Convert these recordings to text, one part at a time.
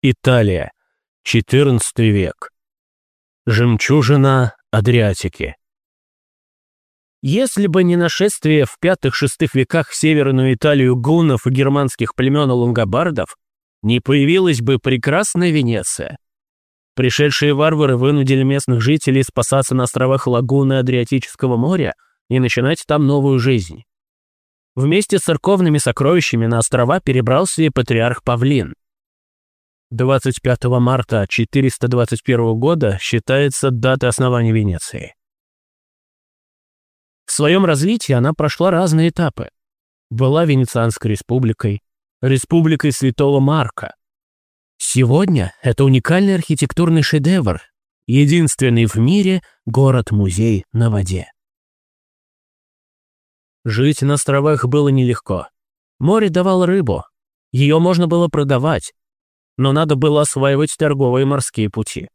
Италия. XIV век. Жемчужина Адриатики. Если бы не нашествие в пятых-шестых веках в Северную Италию гуннов и германских племен лонгобардов, не появилась бы прекрасная Венеция. Пришедшие варвары вынудили местных жителей спасаться на островах лагуны Адриатического моря и начинать там новую жизнь. Вместе с церковными сокровищами на острова перебрался и патриарх Павлин. 25 марта 421 года считается датой основания Венеции. В своем развитии она прошла разные этапы. Была Венецианской республикой, республикой Святого Марка. Сегодня это уникальный архитектурный шедевр, единственный в мире город-музей на воде. Жить на островах было нелегко. Море давало рыбу, ее можно было продавать, но надо было осваивать торговые морские пути.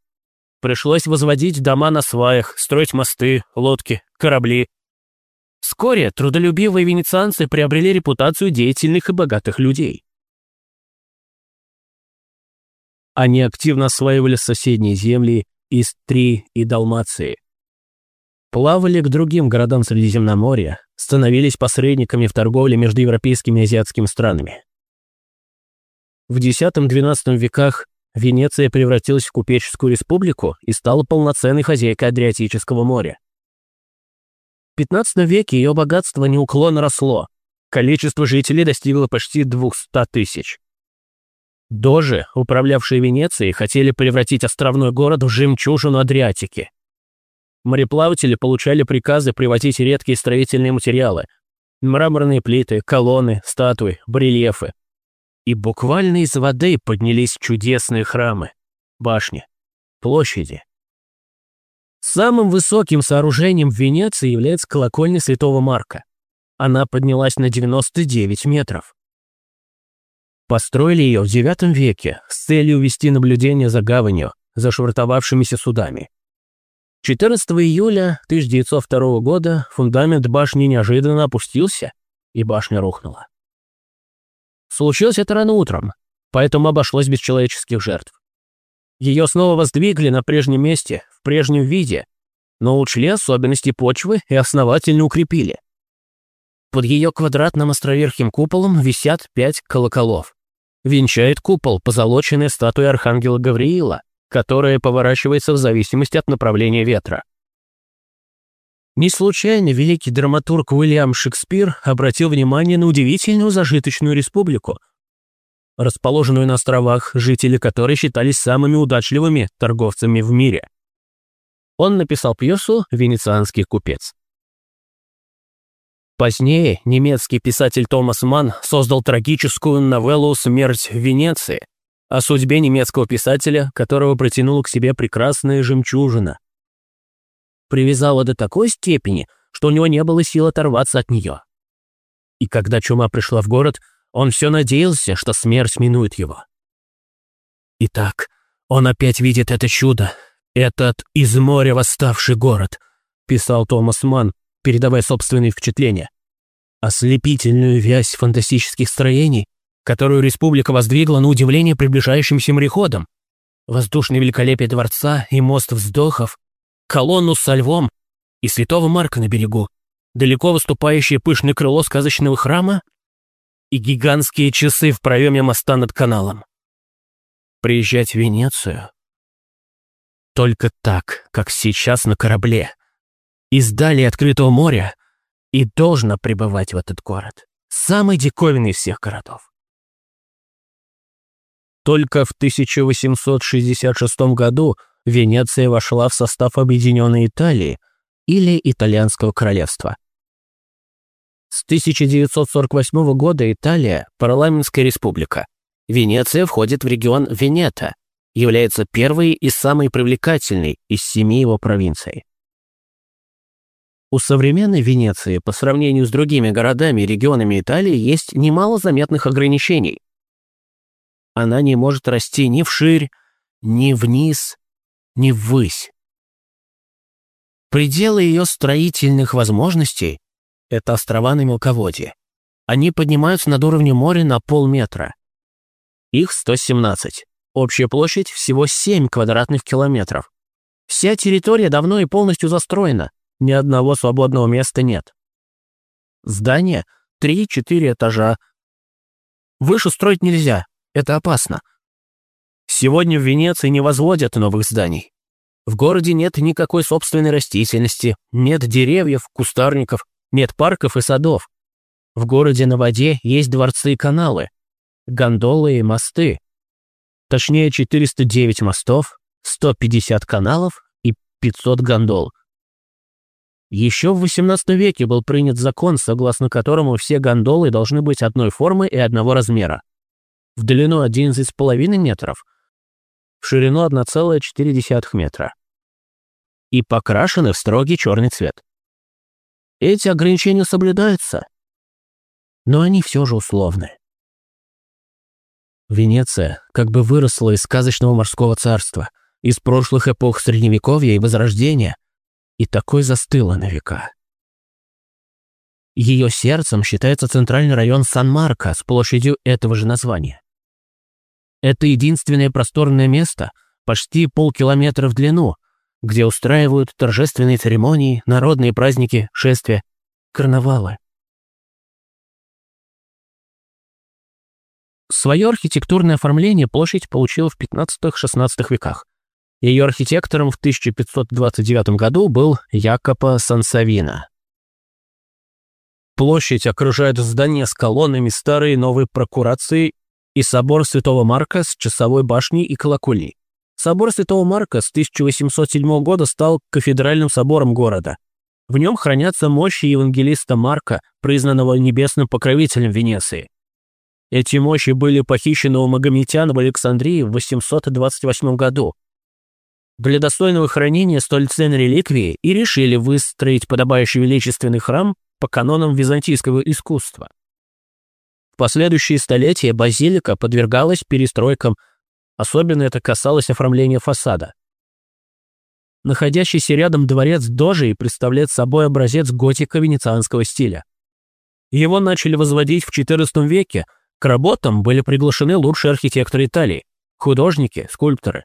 Пришлось возводить дома на сваях, строить мосты, лодки, корабли. Вскоре трудолюбивые венецианцы приобрели репутацию деятельных и богатых людей. Они активно осваивали соседние земли Истрии и Далмации. Плавали к другим городам Средиземноморья, становились посредниками в торговле между европейскими и азиатскими странами. В X-XII веках Венеция превратилась в купеческую республику и стала полноценной хозяйкой Адриатического моря. В XV веке ее богатство неуклонно росло, количество жителей достигло почти 200 тысяч. Дожи, управлявшие Венецией, хотели превратить островной город в жемчужину Адриатики. Мореплаватели получали приказы привозить редкие строительные материалы, мраморные плиты, колонны, статуи, барельефы. И буквально из воды поднялись чудесные храмы, башни, площади. Самым высоким сооружением в Венеции является колокольня Святого Марка. Она поднялась на 99 метров. Построили ее в IX веке с целью вести наблюдение за гаванью, за швартовавшимися судами. 14 июля 1902 года фундамент башни неожиданно опустился, и башня рухнула. Случилось это рано утром, поэтому обошлось без человеческих жертв. Ее снова воздвигли на прежнем месте, в прежнем виде, но учли особенности почвы и основательно укрепили. Под ее квадратным островерхим куполом висят пять колоколов. Венчает купол позолоченная статуя архангела Гавриила, которая поворачивается в зависимости от направления ветра. Не случайно великий драматург Уильям Шекспир обратил внимание на удивительную зажиточную республику, расположенную на островах, жители которой считались самыми удачливыми торговцами в мире. Он написал пьесу «Венецианский купец». Позднее немецкий писатель Томас Манн создал трагическую новеллу «Смерть в Венеции» о судьбе немецкого писателя, которого протянула к себе прекрасная жемчужина. Привязала до такой степени, что у него не было сил оторваться от нее. И когда чума пришла в город, он все надеялся, что смерть минует его. Итак, он опять видит это чудо, этот из моря восставший город, писал Томас Манн, передавая собственные впечатления. Ослепительную вязь фантастических строений, которую республика воздвигла на удивление приближающимся мореходом. Воздушное великолепие дворца и мост вздохов, колонну со львом и святого Марка на берегу, далеко выступающее пышное крыло сказочного храма и гигантские часы в проеме моста над каналом. Приезжать в Венецию только так, как сейчас на корабле, издали открытого моря и должно пребывать в этот город, самый диковинный из всех городов. Только в 1866 году Венеция вошла в состав Объединенной Италии или Итальянского королевства. С 1948 года Италия – парламентская республика. Венеция входит в регион Венета, является первой и самой привлекательной из семи его провинций. У современной Венеции по сравнению с другими городами и регионами Италии есть немало заметных ограничений. Она не может расти ни вширь, ни вниз, ни ввысь. Пределы ее строительных возможностей – это острова на мелководье. Они поднимаются над уровнем моря на полметра. Их 117. Общая площадь всего 7 квадратных километров. Вся территория давно и полностью застроена, ни одного свободного места нет. Здание 3-4 этажа. Выше строить нельзя, это опасно. Сегодня в Венеции не возводят новых зданий. В городе нет никакой собственной растительности, нет деревьев, кустарников, нет парков и садов. В городе на воде есть дворцы и каналы, гондолы и мосты. Точнее, 409 мостов, 150 каналов и 500 гондол. Еще в XVIII веке был принят закон, согласно которому все гондолы должны быть одной формы и одного размера. В длину 11,5 метров – в ширину 1,4 метра и покрашены в строгий черный цвет. Эти ограничения соблюдаются, но они все же условны. Венеция как бы выросла из сказочного морского царства, из прошлых эпох Средневековья и Возрождения, и такой застыла на века. Ее сердцем считается центральный район Сан-Марко с площадью этого же названия. Это единственное просторное место, почти полкилометра в длину, где устраивают торжественные церемонии, народные праздники, шествия, карнавалы. Свое архитектурное оформление площадь получила в 15-16 веках. Ее архитектором в 1529 году был Якопо Сансавина. Площадь окружает здания с колоннами старой и новой прокурации и собор Святого Марка с часовой башней и колокольней. Собор Святого Марка с 1807 года стал кафедральным собором города. В нем хранятся мощи евангелиста Марка, признанного небесным покровителем Венеции. Эти мощи были похищены у магометян в Александрии в 828 году. Для достойного хранения столь ценной реликвии и решили выстроить подобающий величественный храм по канонам византийского искусства. В последующие столетия базилика подвергалась перестройкам, особенно это касалось оформления фасада. Находящийся рядом дворец Дожи представляет собой образец готико-венецианского стиля. Его начали возводить в XIV веке, к работам были приглашены лучшие архитекторы Италии, художники, скульпторы.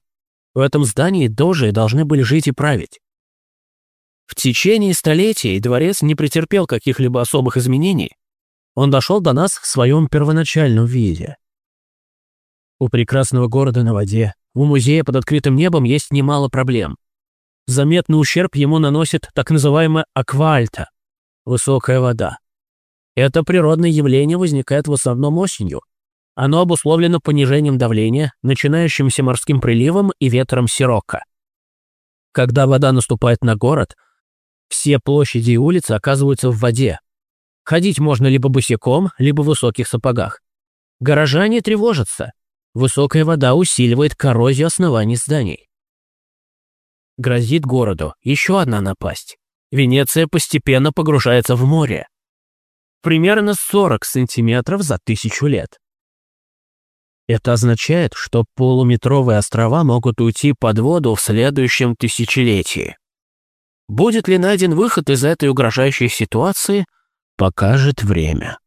В этом здании Дожи должны были жить и править. В течение столетий дворец не претерпел каких-либо особых изменений, он дошел до нас в своем первоначальном виде. У прекрасного города на воде, у музея под открытым небом есть немало проблем. Заметный ущерб ему наносит так называемая аквальта – высокая вода. Это природное явление возникает в основном осенью. Оно обусловлено понижением давления, начинающимся морским приливом и ветром сирока. Когда вода наступает на город, все площади и улицы оказываются в воде, Ходить можно либо босиком, либо в высоких сапогах. Горожане тревожатся. Высокая вода усиливает коррозию оснований зданий. Грозит городу еще одна напасть. Венеция постепенно погружается в море. Примерно 40 сантиметров за тысячу лет. Это означает, что полуметровые острова могут уйти под воду в следующем тысячелетии. Будет ли найден выход из этой угрожающей ситуации – покажет время.